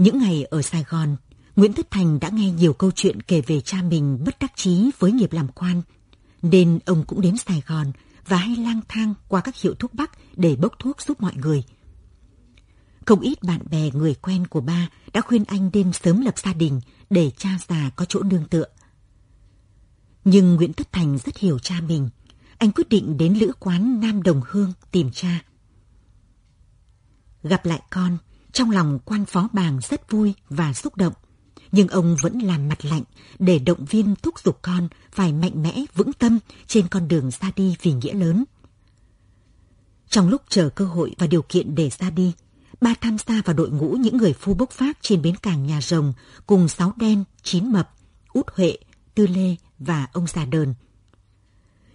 những ngày ở Sài Gòn, Nguyễn Tất Thành đã nghe nhiều câu chuyện kể về cha mình bất đắc chí với nghiệp làm quan, nên ông cũng đến Sài Gòn và hay lang thang qua các hiệu thuốc bắc để bốc thuốc giúp mọi người. Không ít bạn bè người quen của ba đã khuyên anh nên sớm lập gia đình để cha già có chỗ nương tựa. Nhưng Nguyễn Tất Thành rất hiểu cha mình. Anh quyết định đến lữ quán Nam Đồng Hương tìm cha. Gặp lại con, trong lòng quan phó bàng rất vui và xúc động. Nhưng ông vẫn làm mặt lạnh để động viên thúc giục con phải mạnh mẽ, vững tâm trên con đường ra đi vì nghĩa lớn. Trong lúc chờ cơ hội và điều kiện để ra đi, ba tham gia vào đội ngũ những người phu bốc phát trên bến cảng nhà rồng cùng sáu đen, chín mập, út huệ, tư lê và ông già đờn.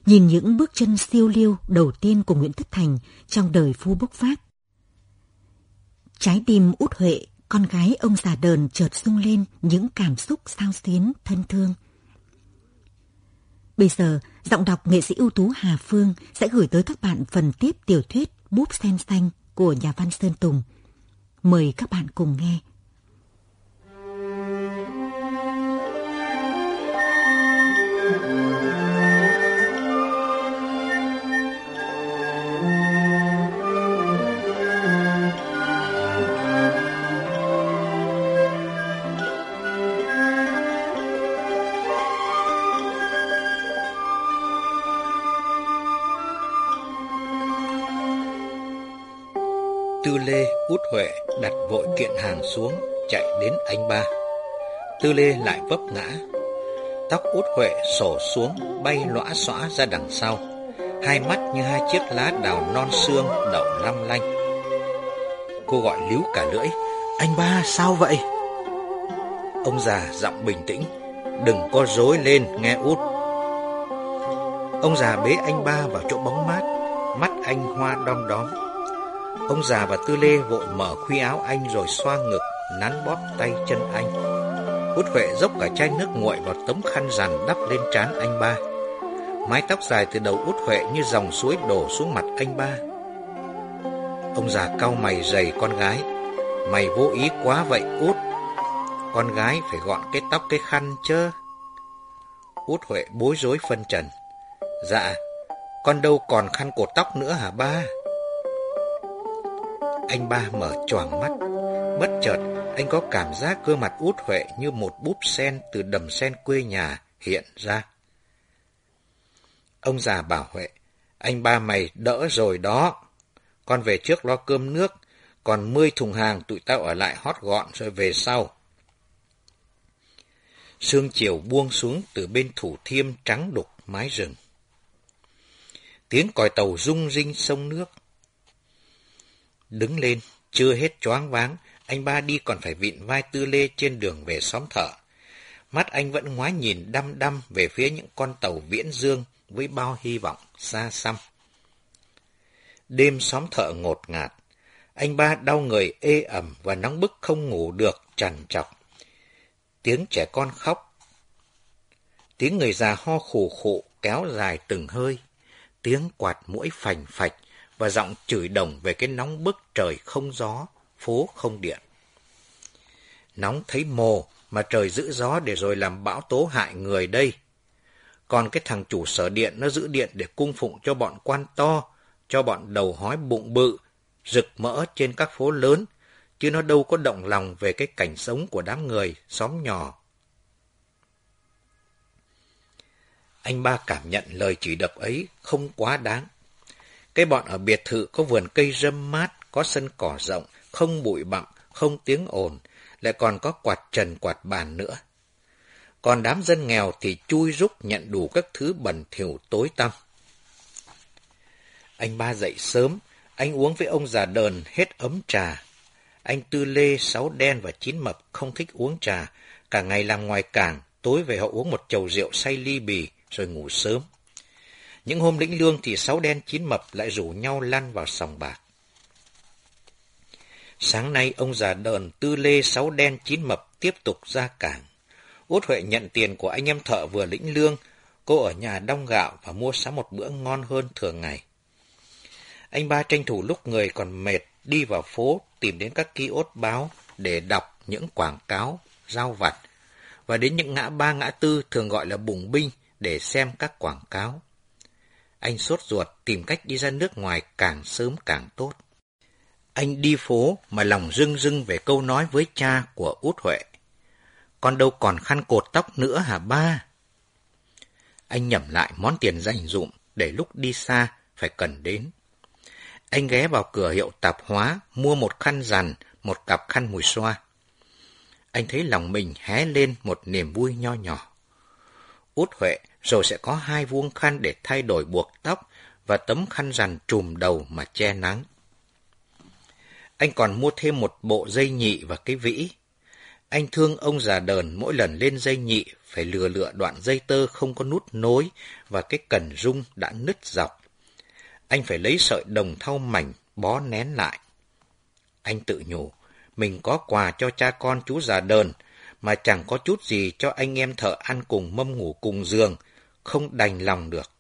Nhìn những bước chân siêu liêu đầu tiên của Nguyễn Thất Thành trong đời phu bốc phát, Trái tim út Huệ, con gái ông già đờn chợt sung lên những cảm xúc sao xuyến, thân thương. Bây giờ, giọng đọc nghệ sĩ ưu tú Hà Phương sẽ gửi tới các bạn phần tiếp tiểu thuyết Búp Sen Xanh của nhà văn Sơn Tùng. Mời các bạn cùng nghe. Huệ đặt vội kiện hàng xuống, chạy đến anh ba. Tư Lê lại vấp ngã. Tóc út Huệ sổ xuống, bay lõa xõa ra đằng sau. Hai mắt như hai chiếc lá đào non xương đậu long lanh. Cô gọi líu cả lưỡi. Anh ba, sao vậy? Ông già giọng bình tĩnh. Đừng có rối lên, nghe út. Ông già bế anh ba vào chỗ bóng mát, mắt anh hoa đom đóm. Ông già và Tư Lê vội mở khuy áo anh rồi xoa ngực, nắn bóp tay chân anh. Út Huệ dốc cả chai nước nguội vào tấm khăn rằn đắp lên trán anh ba. Mái tóc dài từ đầu Út Huệ như dòng suối đổ xuống mặt anh ba. Ông già cau mày dày con gái. Mày vô ý quá vậy Út. Con gái phải gọn cái tóc cái khăn chứ. Út Huệ bối rối phân trần. Dạ, con đâu còn khăn cột tóc nữa hả ba? Anh ba mở choàng mắt. Bất chợt, anh có cảm giác gương mặt út huệ như một búp sen từ đầm sen quê nhà hiện ra. Ông già bảo Huệ, anh ba mày đỡ rồi đó. Con về trước lo cơm nước, còn mươi thùng hàng tụi tao ở lại hót gọn rồi về sau. Sương chiều buông xuống từ bên thủ thiêm trắng đục mái rừng. Tiếng còi tàu rung rinh sông nước. Đứng lên, chưa hết choáng váng, anh ba đi còn phải vịn vai tư lê trên đường về xóm thợ. Mắt anh vẫn ngoái nhìn đăm đăm về phía những con tàu viễn dương với bao hy vọng xa xăm. Đêm xóm thợ ngột ngạt, anh ba đau người ê ẩm và nóng bức không ngủ được, trằn trọc. Tiếng trẻ con khóc, tiếng người già ho khủ khụ kéo dài từng hơi, tiếng quạt mũi phành phạch và giọng chửi đồng về cái nóng bức trời không gió, phố không điện. Nóng thấy mồ mà trời giữ gió để rồi làm bão tố hại người đây. Còn cái thằng chủ sở điện nó giữ điện để cung phụng cho bọn quan to, cho bọn đầu hói bụng bự, rực mỡ trên các phố lớn, chứ nó đâu có động lòng về cái cảnh sống của đám người, xóm nhỏ. Anh ba cảm nhận lời chỉ đập ấy không quá đáng. Cái bọn ở biệt thự có vườn cây râm mát, có sân cỏ rộng, không bụi bặm, không tiếng ồn, lại còn có quạt trần quạt bàn nữa. Còn đám dân nghèo thì chui rúc nhận đủ các thứ bẩn thỉu tối tăm. Anh ba dậy sớm, anh uống với ông già đờn hết ấm trà. Anh Tư Lê, Sáu Đen và Chín Mập không thích uống trà, cả ngày làm ngoài cảng, tối về họ uống một chầu rượu say ly bì rồi ngủ sớm. Những hôm lĩnh lương thì Sáu Đen, Chín Mập lại rủ nhau lăn vào sòng bạc. Sáng nay ông già đờn Tư Lê, Sáu Đen, Chín Mập tiếp tục ra cảng. Út Huệ nhận tiền của anh em thợ vừa lĩnh lương, cô ở nhà đong gạo và mua sắm một bữa ngon hơn thường ngày. Anh ba tranh thủ lúc người còn mệt đi vào phố tìm đến các ký ốt báo để đọc những quảng cáo, giao vặt và đến những ngã ba ngã tư thường gọi là bùng binh để xem các quảng cáo. Anh sốt ruột tìm cách đi ra nước ngoài càng sớm càng tốt. Anh đi phố mà lòng rưng rưng về câu nói với cha của út Huệ. Con đâu còn khăn cột tóc nữa hả ba? Anh nhẩm lại món tiền dành dụm để lúc đi xa phải cần đến. Anh ghé vào cửa hiệu tạp hóa, mua một khăn rằn, một cặp khăn mùi xoa. Anh thấy lòng mình hé lên một niềm vui nho nhỏ. Út Huệ rồi sẽ có hai vuông khăn để thay đổi buộc tóc và tấm khăn rằn trùm đầu mà che nắng. Anh còn mua thêm một bộ dây nhị và cái vĩ. Anh thương ông già đờn mỗi lần lên dây nhị phải lừa lựa đoạn dây tơ không có nút nối và cái cần rung đã nứt dọc anh phải lấy sợi đồng thau mảnh bó nén lại. Anh tự nhủ, mình có quà cho cha con chú già đờn, mà chẳng có chút gì cho anh em thợ ăn cùng mâm ngủ cùng giường, không đành lòng được.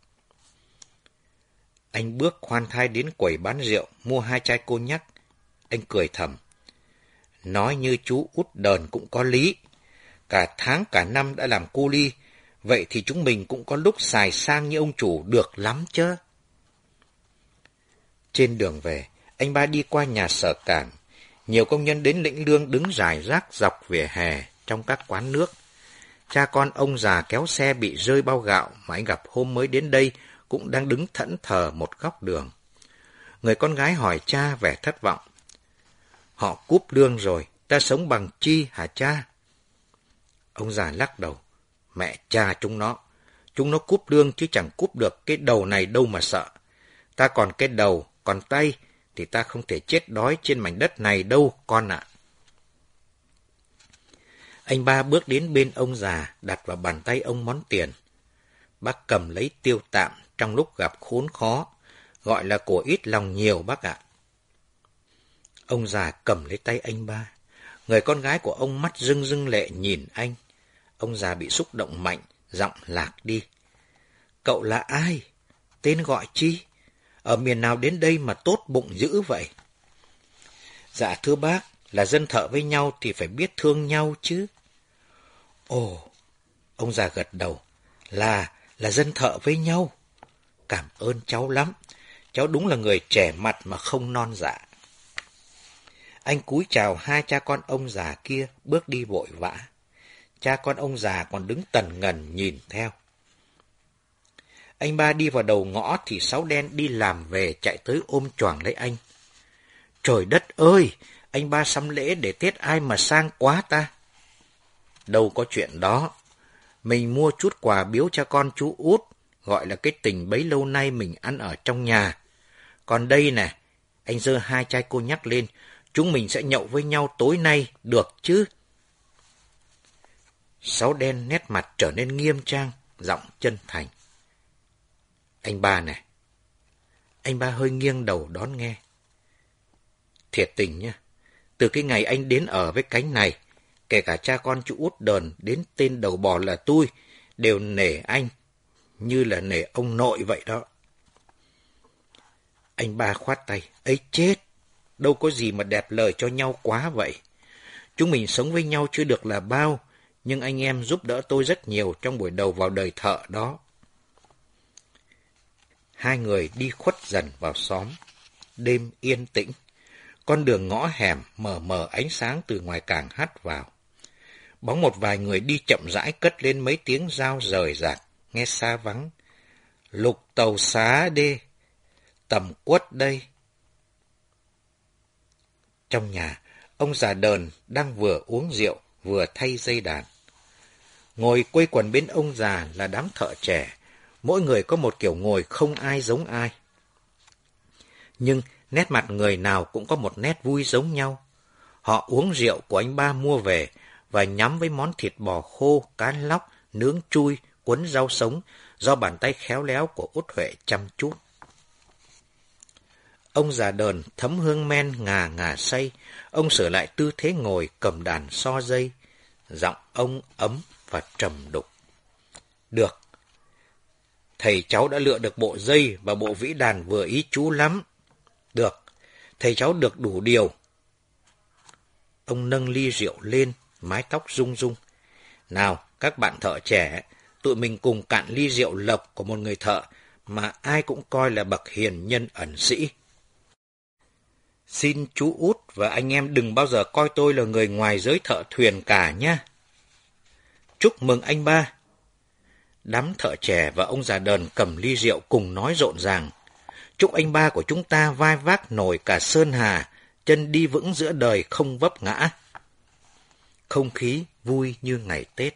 Anh bước khoan thai đến quầy bán rượu, mua hai chai cô nhắc. Anh cười thầm. Nói như chú út đờn cũng có lý. Cả tháng cả năm đã làm cu ly, vậy thì chúng mình cũng có lúc xài sang như ông chủ được lắm chứ. Trên đường về, anh ba đi qua nhà sở cảng. Nhiều công nhân đến lĩnh lương đứng rải rác dọc vỉa hè trong các quán nước. Cha con ông già kéo xe bị rơi bao gạo mà anh gặp hôm mới đến đây cũng đang đứng thẫn thờ một góc đường. Người con gái hỏi cha vẻ thất vọng. Họ cúp lương rồi, ta sống bằng chi hả cha? Ông già lắc đầu. Mẹ cha chúng nó. Chúng nó cúp lương chứ chẳng cúp được cái đầu này đâu mà sợ. Ta còn cái đầu, còn tay thì ta không thể chết đói trên mảnh đất này đâu, con ạ. Anh ba bước đến bên ông già, đặt vào bàn tay ông món tiền. Bác cầm lấy tiêu tạm trong lúc gặp khốn khó, gọi là của ít lòng nhiều bác ạ. Ông già cầm lấy tay anh ba. Người con gái của ông mắt rưng rưng lệ nhìn anh. Ông già bị xúc động mạnh, giọng lạc đi. Cậu là ai? Tên gọi chi? ở miền nào đến đây mà tốt bụng dữ vậy? Dạ thưa bác, là dân thợ với nhau thì phải biết thương nhau chứ. Ồ, ông già gật đầu, là, là dân thợ với nhau. Cảm ơn cháu lắm, cháu đúng là người trẻ mặt mà không non dạ. Anh cúi chào hai cha con ông già kia bước đi vội vã. Cha con ông già còn đứng tần ngần nhìn theo. Anh ba đi vào đầu ngõ thì sáu đen đi làm về chạy tới ôm choàng lấy anh. Trời đất ơi, anh ba sắm lễ để Tết ai mà sang quá ta. Đâu có chuyện đó. Mình mua chút quà biếu cho con chú út, gọi là cái tình bấy lâu nay mình ăn ở trong nhà. Còn đây nè, anh dơ hai chai cô nhắc lên, chúng mình sẽ nhậu với nhau tối nay, được chứ? Sáu đen nét mặt trở nên nghiêm trang, giọng chân thành. Anh ba nè, Anh ba hơi nghiêng đầu đón nghe. Thiệt tình nhá. Từ cái ngày anh đến ở với cánh này, kể cả cha con chú út đờn đến tên đầu bò là tôi, đều nể anh, như là nể ông nội vậy đó. Anh ba khoát tay, ấy chết, đâu có gì mà đẹp lời cho nhau quá vậy. Chúng mình sống với nhau chưa được là bao, nhưng anh em giúp đỡ tôi rất nhiều trong buổi đầu vào đời thợ đó. Hai người đi khuất dần vào xóm. Đêm yên tĩnh. Con đường ngõ hẻm mờ mờ ánh sáng từ ngoài cảng hắt vào. Bóng một vài người đi chậm rãi cất lên mấy tiếng dao rời rạc, nghe xa vắng. Lục tàu xá đê, tầm quất đây. Trong nhà, ông già đờn đang vừa uống rượu, vừa thay dây đàn. Ngồi quây quần bên ông già là đám thợ trẻ, mỗi người có một kiểu ngồi không ai giống ai. Nhưng nét mặt người nào cũng có một nét vui giống nhau. Họ uống rượu của anh ba mua về và nhắm với món thịt bò khô, cá lóc, nướng chui, cuốn rau sống do bàn tay khéo léo của Út Huệ chăm chút. Ông già đờn thấm hương men ngà ngà say, ông sửa lại tư thế ngồi cầm đàn so dây, giọng ông ấm và trầm đục. Được, thầy cháu đã lựa được bộ dây và bộ vĩ đàn vừa ý chú lắm. Được, thầy cháu được đủ điều. Ông nâng ly rượu lên, mái tóc rung rung. Nào, các bạn thợ trẻ, tụi mình cùng cạn ly rượu lộc của một người thợ mà ai cũng coi là bậc hiền nhân ẩn sĩ. Xin chú út và anh em đừng bao giờ coi tôi là người ngoài giới thợ thuyền cả nhé. Chúc mừng anh ba. Đám thợ trẻ và ông già đờn cầm ly rượu cùng nói rộn ràng. Chúc anh ba của chúng ta vai vác nổi cả sơn hà, chân đi vững giữa đời không vấp ngã. Không khí vui như ngày Tết.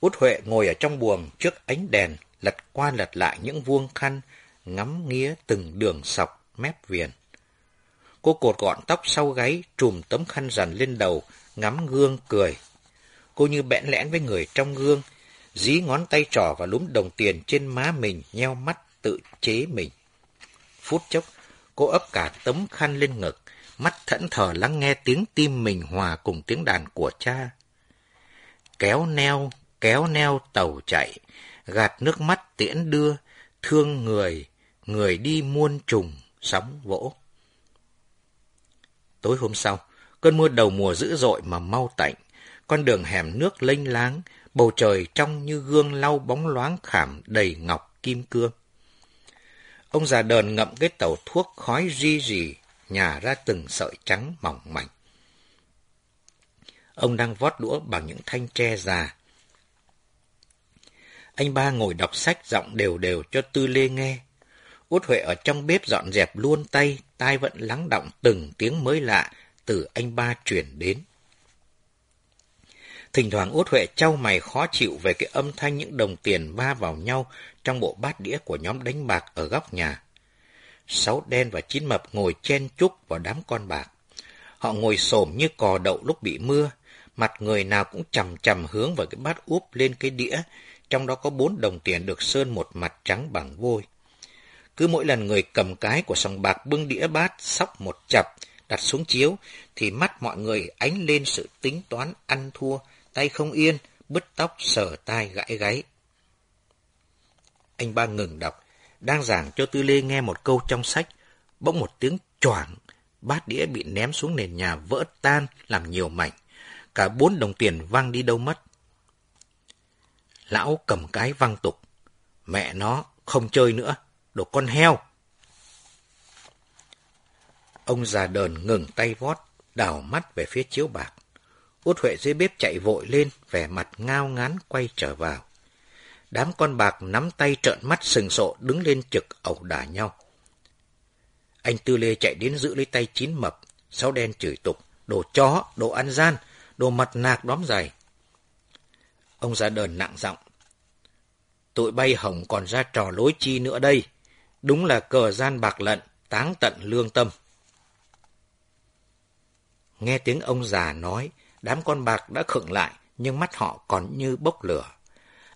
Út Huệ ngồi ở trong buồng trước ánh đèn, lật qua lật lại những vuông khăn, ngắm nghía từng đường sọc mép viền. Cô cột gọn tóc sau gáy, trùm tấm khăn rằn lên đầu, ngắm gương cười. Cô như bẽn lẽn với người trong gương, dí ngón tay trỏ và lúm đồng tiền trên má mình, nheo mắt tự chế mình. Phút chốc, cô ấp cả tấm khăn lên ngực, mắt thẫn thờ lắng nghe tiếng tim mình hòa cùng tiếng đàn của cha. Kéo neo, kéo neo tàu chạy, gạt nước mắt tiễn đưa, thương người, người đi muôn trùng, sóng vỗ. Tối hôm sau, cơn mưa đầu mùa dữ dội mà mau tạnh, con đường hẻm nước lênh láng, bầu trời trong như gương lau bóng loáng khảm đầy ngọc kim cương. Ông già đờn ngậm cái tàu thuốc khói ri rì, nhả ra từng sợi trắng mỏng mảnh. Ông đang vót đũa bằng những thanh tre già. Anh ba ngồi đọc sách giọng đều đều cho Tư Lê nghe. Út Huệ ở trong bếp dọn dẹp luôn tay, tai vẫn lắng động từng tiếng mới lạ từ anh ba truyền đến. Thỉnh thoảng Út Huệ trao mày khó chịu về cái âm thanh những đồng tiền va vào nhau trong bộ bát đĩa của nhóm đánh bạc ở góc nhà. Sáu đen và chín mập ngồi chen chúc vào đám con bạc. Họ ngồi xổm như cò đậu lúc bị mưa, mặt người nào cũng chầm chầm hướng vào cái bát úp lên cái đĩa, trong đó có bốn đồng tiền được sơn một mặt trắng bằng vôi. Cứ mỗi lần người cầm cái của sòng bạc bưng đĩa bát sóc một chập, đặt xuống chiếu, thì mắt mọi người ánh lên sự tính toán ăn thua, tay không yên, bứt tóc sờ tai gãi gáy. Anh ba ngừng đọc, đang giảng cho Tư Lê nghe một câu trong sách, bỗng một tiếng choảng, bát đĩa bị ném xuống nền nhà vỡ tan làm nhiều mảnh, cả bốn đồng tiền văng đi đâu mất. Lão cầm cái văng tục, mẹ nó không chơi nữa, đồ con heo. Ông già đờn ngừng tay vót, đảo mắt về phía chiếu bạc. Út Huệ dưới bếp chạy vội lên, vẻ mặt ngao ngán quay trở vào. Đám con bạc nắm tay trợn mắt sừng sộ đứng lên trực ẩu đả nhau. Anh Tư Lê chạy đến giữ lấy tay chín mập, sáu đen chửi tục, đồ chó, đồ ăn gian, đồ mặt nạc đóm dày. Ông ra đờn nặng giọng. Tụi bay hồng còn ra trò lối chi nữa đây. Đúng là cờ gian bạc lận, táng tận lương tâm. Nghe tiếng ông già nói, đám con bạc đã khựng lại, nhưng mắt họ còn như bốc lửa.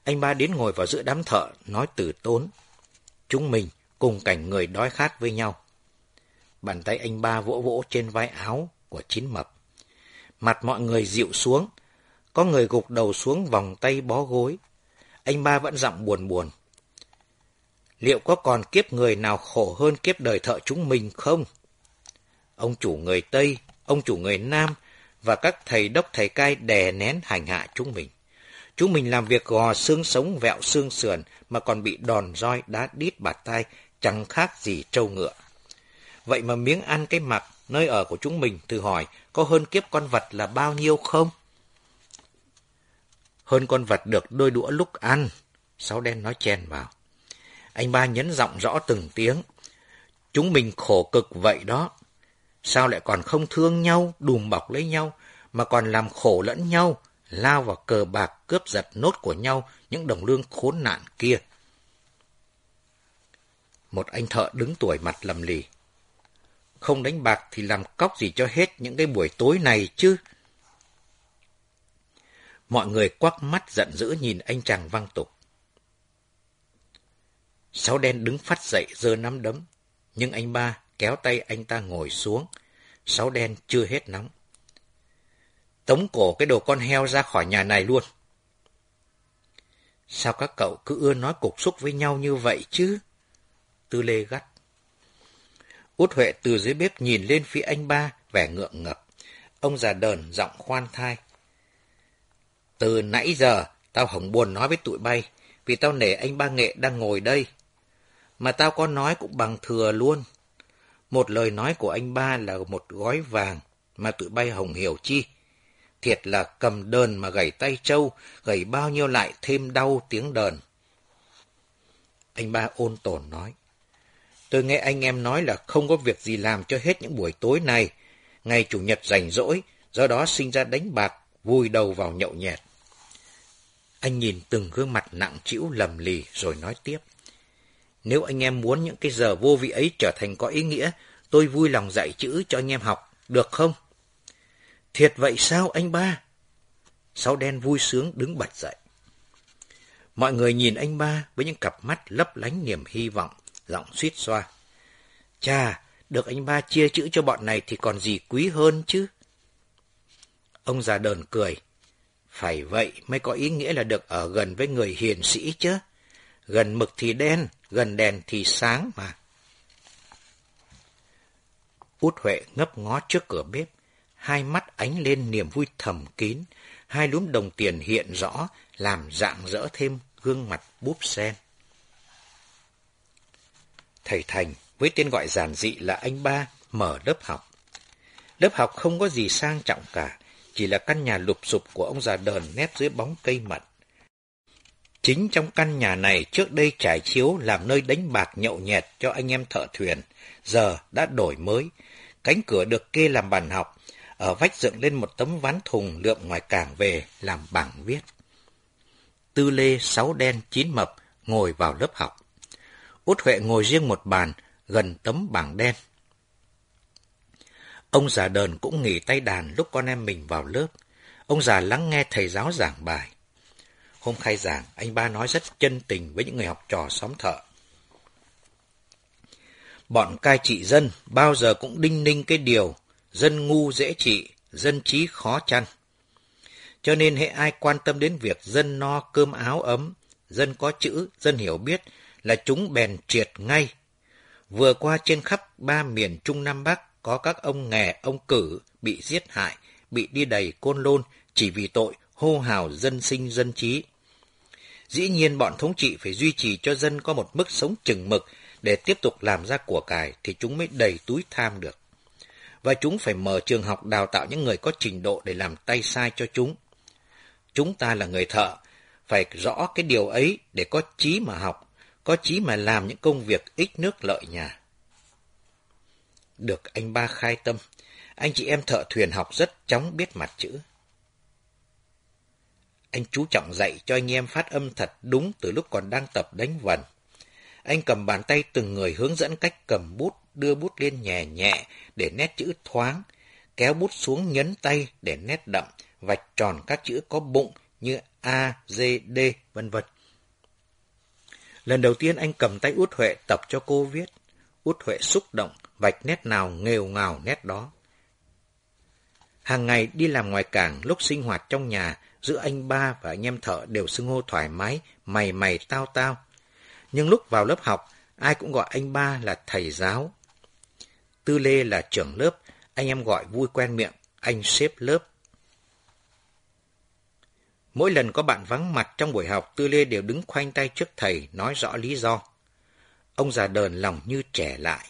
Anh ba đến ngồi vào giữa đám thợ, nói từ tốn. Chúng mình cùng cảnh người đói khát với nhau. Bàn tay anh ba vỗ vỗ trên vai áo của chín mập. Mặt mọi người dịu xuống, có người gục đầu xuống vòng tay bó gối. Anh ba vẫn giọng buồn buồn. Liệu có còn kiếp người nào khổ hơn kiếp đời thợ chúng mình không? Ông chủ người Tây, ông chủ người Nam và các thầy đốc thầy cai đè nén hành hạ chúng mình. Chúng mình làm việc gò xương sống vẹo xương sườn mà còn bị đòn roi đá đít bạt tay, chẳng khác gì trâu ngựa. Vậy mà miếng ăn cái mặc, nơi ở của chúng mình, thử hỏi, có hơn kiếp con vật là bao nhiêu không? hơn con vật được đôi đũa lúc ăn. Sáu đen nói chen vào. Anh ba nhấn giọng rõ từng tiếng. Chúng mình khổ cực vậy đó. Sao lại còn không thương nhau, đùm bọc lấy nhau, mà còn làm khổ lẫn nhau, lao vào cờ bạc cướp giật nốt của nhau những đồng lương khốn nạn kia. Một anh thợ đứng tuổi mặt lầm lì. Không đánh bạc thì làm cóc gì cho hết những cái buổi tối này chứ. Mọi người quắc mắt giận dữ nhìn anh chàng văng tục. Sáu đen đứng phát dậy giơ nắm đấm, nhưng anh ba kéo tay anh ta ngồi xuống. Sáu đen chưa hết nóng. Tống cổ cái đồ con heo ra khỏi nhà này luôn. Sao các cậu cứ ưa nói cục xúc với nhau như vậy chứ? Tư Lê gắt. Út Huệ từ dưới bếp nhìn lên phía anh ba, vẻ ngượng ngập. Ông già đờn giọng khoan thai. Từ nãy giờ, tao hổng buồn nói với tụi bay, vì tao nể anh ba nghệ đang ngồi đây. Mà tao có nói cũng bằng thừa luôn. Một lời nói của anh ba là một gói vàng, mà tụi bay hồng hiểu chi. Thiệt là cầm đờn mà gầy tay trâu, gầy bao nhiêu lại thêm đau tiếng đờn. Anh ba ôn tồn nói. Tôi nghe anh em nói là không có việc gì làm cho hết những buổi tối này. Ngày Chủ nhật rảnh rỗi, do đó sinh ra đánh bạc, vui đầu vào nhậu nhẹt. Anh nhìn từng gương mặt nặng trĩu lầm lì rồi nói tiếp. Nếu anh em muốn những cái giờ vô vị ấy trở thành có ý nghĩa, tôi vui lòng dạy chữ cho anh em học, được không? Thiệt vậy sao anh ba? Sáu đen vui sướng đứng bật dậy. Mọi người nhìn anh ba với những cặp mắt lấp lánh niềm hy vọng, giọng suýt xoa. Cha, được anh ba chia chữ cho bọn này thì còn gì quý hơn chứ? Ông già đờn cười. Phải vậy mới có ý nghĩa là được ở gần với người hiền sĩ chứ. Gần mực thì đen, gần đèn thì sáng mà. Út Huệ ngấp ngó trước cửa bếp, hai mắt ánh lên niềm vui thầm kín, hai lúm đồng tiền hiện rõ, làm dạng dỡ thêm gương mặt búp sen. Thầy Thành, với tên gọi giản dị là anh ba, mở lớp học. Lớp học không có gì sang trọng cả, chỉ là căn nhà lụp sụp của ông già đờn nép dưới bóng cây mận. Chính trong căn nhà này trước đây trải chiếu làm nơi đánh bạc nhậu nhẹt cho anh em thợ thuyền, giờ đã đổi mới. Cánh cửa được kê làm bàn học, ở vách dựng lên một tấm ván thùng lượm ngoài cảng về làm bảng viết. Tư Lê sáu đen chín mập ngồi vào lớp học. Út Huệ ngồi riêng một bàn gần tấm bảng đen. Ông già đờn cũng nghỉ tay đàn lúc con em mình vào lớp. Ông già lắng nghe thầy giáo giảng bài. Hôm khai giảng, anh ba nói rất chân tình với những người học trò xóm thợ. Bọn cai trị dân bao giờ cũng đinh ninh cái điều dân ngu dễ trị, dân trí khó chăn. Cho nên hệ ai quan tâm đến việc dân no cơm áo ấm, dân có chữ, dân hiểu biết là chúng bèn triệt ngay. Vừa qua trên khắp ba miền Trung Nam Bắc có các ông nghè, ông cử bị giết hại, bị đi đầy côn lôn chỉ vì tội hô hào dân sinh dân trí. Dĩ nhiên bọn thống trị phải duy trì cho dân có một mức sống chừng mực để tiếp tục làm ra của cải thì chúng mới đầy túi tham được. Và chúng phải mở trường học đào tạo những người có trình độ để làm tay sai cho chúng. Chúng ta là người thợ, phải rõ cái điều ấy để có trí mà học, có chí mà làm những công việc ích nước lợi nhà. Được anh ba khai tâm, anh chị em thợ thuyền học rất chóng biết mặt chữ. Anh chú trọng dạy cho anh em phát âm thật đúng từ lúc còn đang tập đánh vần. Anh cầm bàn tay từng người hướng dẫn cách cầm bút, đưa bút lên nhẹ nhẹ để nét chữ thoáng, kéo bút xuống nhấn tay để nét đậm, vạch tròn các chữ có bụng như A, D, D, vân vân. Lần đầu tiên anh cầm tay Út Huệ tập cho cô viết. Út Huệ xúc động, vạch nét nào nghèo ngào nét đó. Hàng ngày đi làm ngoài cảng, lúc sinh hoạt trong nhà, giữa anh ba và anh em thợ đều xưng hô thoải mái, mày mày tao tao. Nhưng lúc vào lớp học, ai cũng gọi anh ba là thầy giáo. Tư Lê là trưởng lớp, anh em gọi vui quen miệng, anh xếp lớp. Mỗi lần có bạn vắng mặt trong buổi học, Tư Lê đều đứng khoanh tay trước thầy, nói rõ lý do. Ông già đờn lòng như trẻ lại.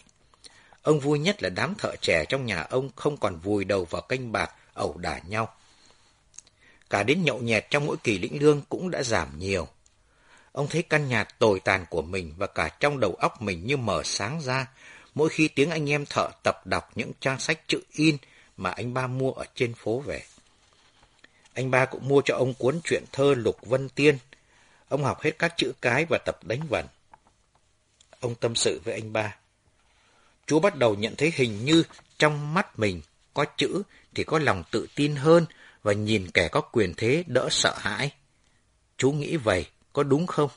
Ông vui nhất là đám thợ trẻ trong nhà ông không còn vùi đầu vào canh bạc, ẩu đả nhau. cả đến nhậu nhẹt trong mỗi kỳ lĩnh lương cũng đã giảm nhiều. Ông thấy căn nhà tồi tàn của mình và cả trong đầu óc mình như mở sáng ra, mỗi khi tiếng anh em thợ tập đọc những trang sách chữ in mà anh ba mua ở trên phố về. Anh ba cũng mua cho ông cuốn truyện thơ Lục Vân Tiên. Ông học hết các chữ cái và tập đánh vần. Ông tâm sự với anh ba. Chú bắt đầu nhận thấy hình như trong mắt mình có chữ thì có lòng tự tin hơn và nhìn kẻ có quyền thế đỡ sợ hãi. Chú nghĩ vậy có đúng không?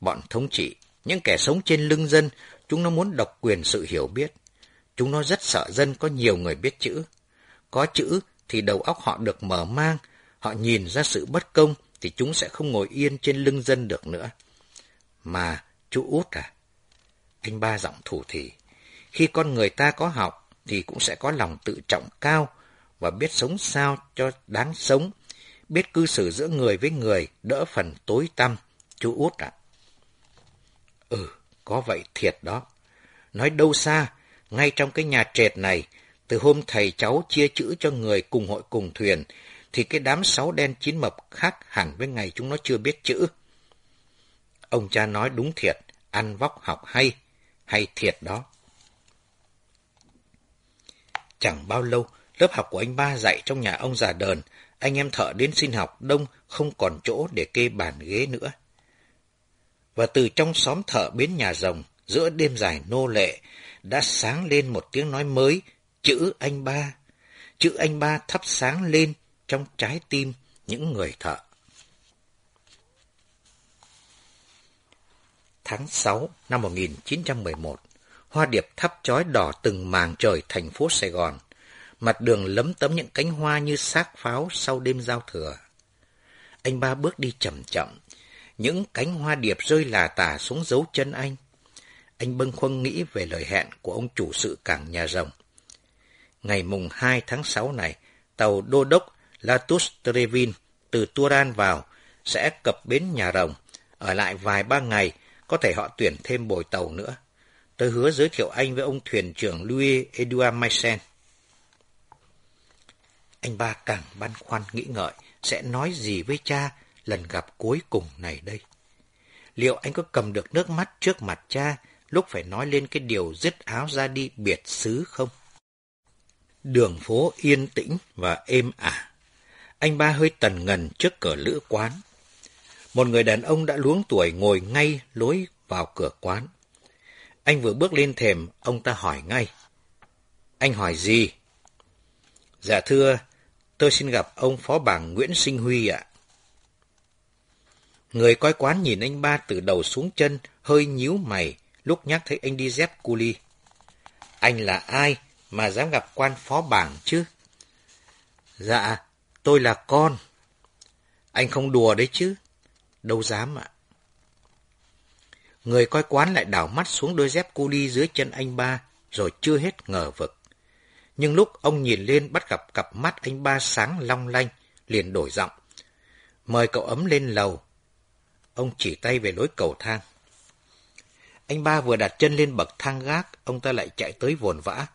Bọn thống trị, những kẻ sống trên lưng dân, chúng nó muốn độc quyền sự hiểu biết. Chúng nó rất sợ dân có nhiều người biết chữ. Có chữ thì đầu óc họ được mở mang, họ nhìn ra sự bất công thì chúng sẽ không ngồi yên trên lưng dân được nữa. Mà, chú út à? Anh ba giọng thủ thỉ. Khi con người ta có học thì cũng sẽ có lòng tự trọng cao và biết sống sao cho đáng sống, biết cư xử giữa người với người đỡ phần tối tăm, chú út ạ. Ừ, có vậy thiệt đó. Nói đâu xa, ngay trong cái nhà trệt này, từ hôm thầy cháu chia chữ cho người cùng hội cùng thuyền, thì cái đám sáu đen chín mập khác hẳn với ngày chúng nó chưa biết chữ. Ông cha nói đúng thiệt, ăn vóc học hay, hay thiệt đó. Chẳng bao lâu, lớp học của anh ba dạy trong nhà ông già đờn, anh em thợ đến xin học đông không còn chỗ để kê bàn ghế nữa. Và từ trong xóm thợ bến nhà rồng, giữa đêm dài nô lệ, đã sáng lên một tiếng nói mới, chữ anh ba. Chữ anh ba thắp sáng lên trong trái tim những người thợ. Tháng 6 năm 1911, hoa điệp thắp chói đỏ từng màng trời thành phố Sài Gòn. Mặt đường lấm tấm những cánh hoa như xác pháo sau đêm giao thừa. Anh ba bước đi chậm chậm, những cánh hoa điệp rơi lả tả xuống dấu chân anh. Anh bâng khuâng nghĩ về lời hẹn của ông chủ sự cảng nhà rồng. Ngày mùng 2 tháng 6 này, tàu đô đốc Latus Trevin từ Turan vào sẽ cập bến nhà rồng, ở lại vài ba ngày, có thể họ tuyển thêm bồi tàu nữa. Tôi hứa giới thiệu anh với ông thuyền trưởng Louis Edouard Maisen. Anh ba càng băn khoăn nghĩ ngợi sẽ nói gì với cha lần gặp cuối cùng này đây. Liệu anh có cầm được nước mắt trước mặt cha lúc phải nói lên cái điều dứt áo ra đi biệt xứ không? Đường phố yên tĩnh và êm ả. Anh ba hơi tần ngần trước cửa lữ quán. Một người đàn ông đã luống tuổi ngồi ngay lối vào cửa quán. Anh vừa bước lên thềm, ông ta hỏi ngay. Anh hỏi gì? Dạ thưa, tôi xin gặp ông phó bảng Nguyễn Sinh Huy ạ. Người coi quán nhìn anh ba từ đầu xuống chân, hơi nhíu mày, lúc nhắc thấy anh đi dép cu ly. Anh là ai mà dám gặp quan phó bảng chứ? Dạ, tôi là con. Anh không đùa đấy chứ? Đâu dám ạ. Người coi quán lại đảo mắt xuống đôi dép cu ly dưới chân anh ba, rồi chưa hết ngờ vực. Nhưng lúc ông nhìn lên bắt gặp cặp mắt anh ba sáng long lanh, liền đổi giọng. Mời cậu ấm lên lầu. Ông chỉ tay về lối cầu thang. Anh ba vừa đặt chân lên bậc thang gác, ông ta lại chạy tới vồn vã.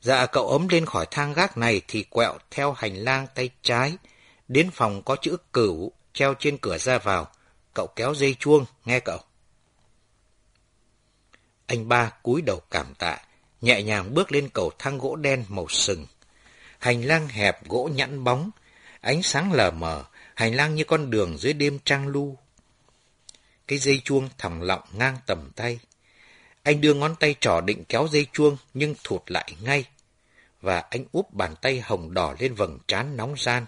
Dạ cậu ấm lên khỏi thang gác này thì quẹo theo hành lang tay trái, đến phòng có chữ cửu treo trên cửa ra vào. Cậu kéo dây chuông, nghe cậu. Anh ba cúi đầu cảm tạ, nhẹ nhàng bước lên cầu thang gỗ đen màu sừng. Hành lang hẹp gỗ nhẵn bóng, ánh sáng lờ mờ, hành lang như con đường dưới đêm trăng lu. Cái dây chuông thòng lọng ngang tầm tay. Anh đưa ngón tay trỏ định kéo dây chuông nhưng thụt lại ngay. Và anh úp bàn tay hồng đỏ lên vầng trán nóng gian.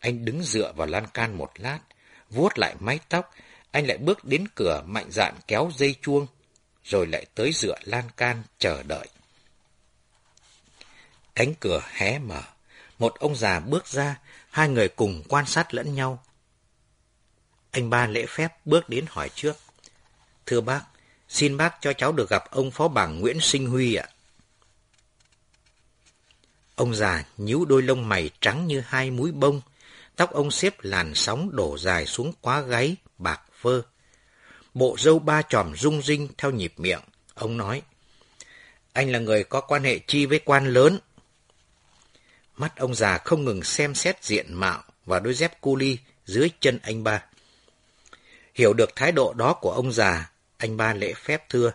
Anh đứng dựa vào lan can một lát, vuốt lại mái tóc, anh lại bước đến cửa mạnh dạn kéo dây chuông, rồi lại tới dựa lan can chờ đợi. Cánh cửa hé mở, một ông già bước ra, hai người cùng quan sát lẫn nhau. Anh ba lễ phép bước đến hỏi trước. Thưa bác, xin bác cho cháu được gặp ông phó bảng Nguyễn Sinh Huy ạ. Ông già nhíu đôi lông mày trắng như hai múi bông, tóc ông xếp làn sóng đổ dài xuống quá gáy, bạc phơ. Bộ râu ba tròm rung rinh theo nhịp miệng, ông nói, anh là người có quan hệ chi với quan lớn. Mắt ông già không ngừng xem xét diện mạo và đôi dép cu ly dưới chân anh ba. Hiểu được thái độ đó của ông già, anh ba lễ phép thưa.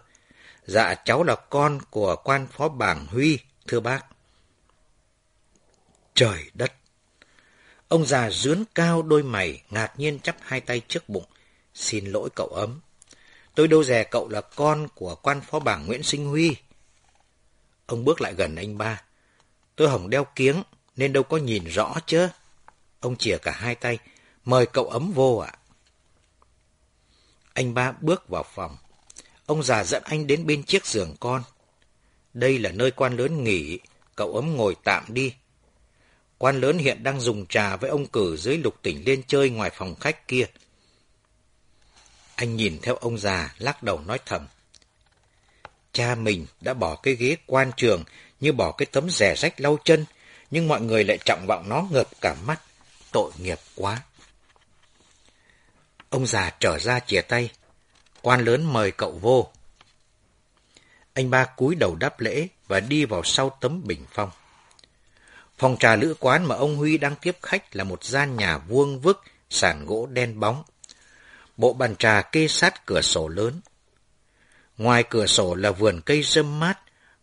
Dạ cháu là con của quan phó bảng Huy, thưa bác. Trời đất! Ông già dướn cao đôi mày, ngạc nhiên chắp hai tay trước bụng. Xin lỗi cậu ấm. Tôi đâu dè cậu là con của quan phó bảng Nguyễn Sinh Huy. Ông bước lại gần anh ba. Tôi hỏng đeo kiếng, nên đâu có nhìn rõ chứ. Ông chìa cả hai tay. Mời cậu ấm vô ạ. Anh ba bước vào phòng. Ông già dẫn anh đến bên chiếc giường con. Đây là nơi quan lớn nghỉ, cậu ấm ngồi tạm đi. Quan lớn hiện đang dùng trà với ông cử dưới lục tỉnh lên chơi ngoài phòng khách kia. Anh nhìn theo ông già, lắc đầu nói thầm. Cha mình đã bỏ cái ghế quan trường như bỏ cái tấm rẻ rách lau chân, nhưng mọi người lại trọng vọng nó ngợp cả mắt. Tội nghiệp quá. Ông già trở ra chìa tay. Quan lớn mời cậu vô. Anh ba cúi đầu đáp lễ và đi vào sau tấm bình phong. Phòng trà lữ quán mà ông Huy đang tiếp khách là một gian nhà vuông vức, sàn gỗ đen bóng. Bộ bàn trà kê sát cửa sổ lớn. Ngoài cửa sổ là vườn cây râm mát,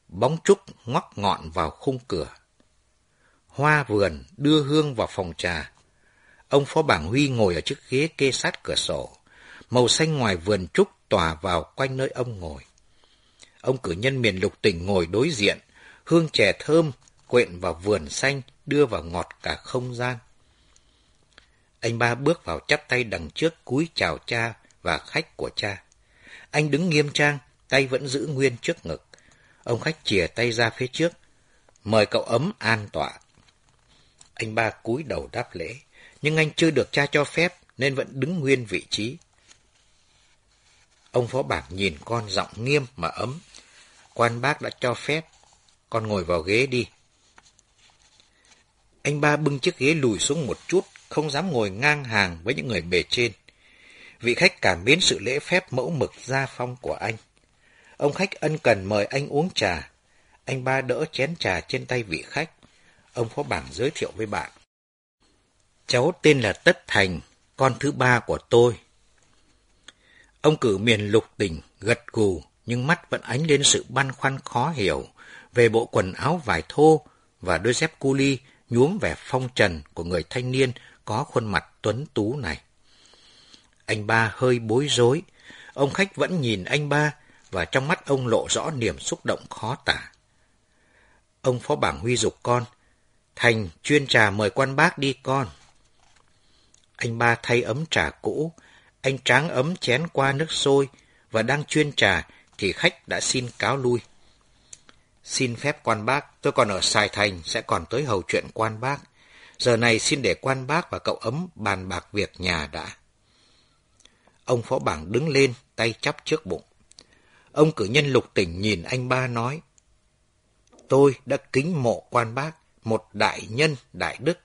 bóng trúc ngoắc ngọn vào khung cửa. Hoa vườn đưa hương vào phòng trà. Ông Phó Bảng Huy ngồi ở chiếc ghế kê sát cửa sổ. Màu xanh ngoài vườn trúc tỏa vào quanh nơi ông ngồi. Ông cử nhân miền lục tỉnh ngồi đối diện, hương chè thơm quện vào vườn xanh, đưa vào ngọt cả không gian. Anh ba bước vào chắp tay đằng trước cúi chào cha và khách của cha. Anh đứng nghiêm trang, tay vẫn giữ nguyên trước ngực. Ông khách chìa tay ra phía trước. Mời cậu ấm an tọa. Anh ba cúi đầu đáp lễ, nhưng anh chưa được cha cho phép nên vẫn đứng nguyên vị trí. Ông phó bạc nhìn con giọng nghiêm mà ấm. Quan bác đã cho phép, con ngồi vào ghế đi. Anh ba bưng chiếc ghế lùi xuống một chút, không dám ngồi ngang hàng với những người bề trên. Vị khách cảm biến sự lễ phép mẫu mực gia phong của anh. Ông khách ân cần mời anh uống trà. Anh ba đỡ chén trà trên tay vị khách. Ông phó bảng giới thiệu với bạn. Cháu tên là Tất Thành, con thứ ba của tôi. Ông cử miền lục tỉnh, gật gù, nhưng mắt vẫn ánh lên sự băn khoăn khó hiểu về bộ quần áo vải thô và đôi dép cu ly nhuốm vẻ phong trần của người thanh niên có khuôn mặt tuấn tú này. Anh ba hơi bối rối, ông khách vẫn nhìn anh ba và trong mắt ông lộ rõ niềm xúc động khó tả. Ông phó bảng huy dục con, Thành chuyên trà mời quan bác đi con. Anh ba thay ấm trà cũ, anh tráng ấm chén qua nước sôi và đang chuyên trà thì khách đã xin cáo lui. Xin phép quan bác, tôi còn ở Sài Thành sẽ còn tới hầu chuyện quan bác. Giờ này xin để quan bác và cậu ấm bàn bạc việc nhà đã. Ông phó bảng đứng lên, tay chắp trước bụng. Ông cử nhân lục tỉnh nhìn anh ba nói. Tôi đã kính mộ quan bác, một đại nhân, đại đức.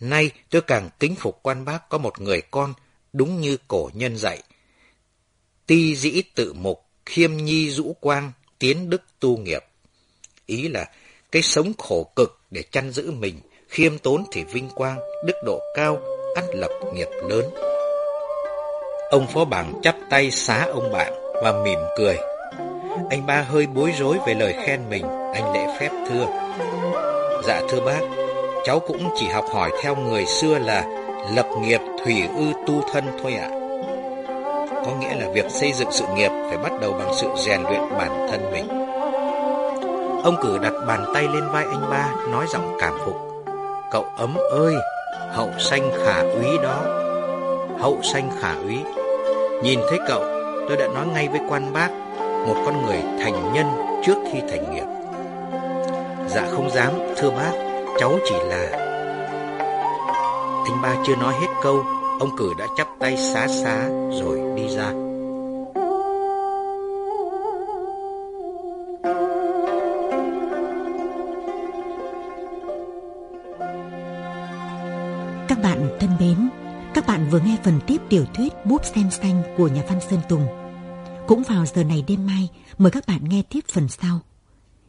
Nay tôi càng kính phục quan bác có một người con đúng như cổ nhân dạy. Ti dĩ tự mục, khiêm nhi dũ quang, tiến đức tu nghiệp. Ý là cái sống khổ cực để chăn giữ mình, khiêm tốn thì vinh quang, đức độ cao, ăn lập nghiệp lớn. Ông phó bảng chắp tay xá ông bạn và mỉm cười. Anh ba hơi bối rối về lời khen mình, anh lễ phép thưa. Dạ thưa bác, cháu cũng chỉ học hỏi theo người xưa là lập nghiệp thủy ư tu thân thôi ạ. Có nghĩa là việc xây dựng sự nghiệp phải bắt đầu bằng sự rèn luyện bản thân mình. Ông cử đặt bàn tay lên vai anh ba, nói giọng cảm phục. Cậu ấm ơi, hậu sanh khả úy đó. Hậu sanh khả úy. Nhìn thấy cậu, tôi đã nói ngay với quan bác, một con người thành nhân trước khi thành nghiệp. Dạ không dám, thưa bác, cháu chỉ là... Anh ba chưa nói hết câu, ông cử đã chắp tay xá xá rồi đi ra. Các bạn thân mến, các bạn vừa nghe phần tiếp tiểu thuyết Búp Sen Xanh của nhà văn Sơn Tùng. Cũng vào giờ này đêm mai, mời các bạn nghe tiếp phần sau.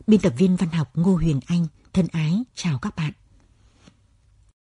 Biên tập viên văn học Ngô Huyền Anh thân ái chào các bạn.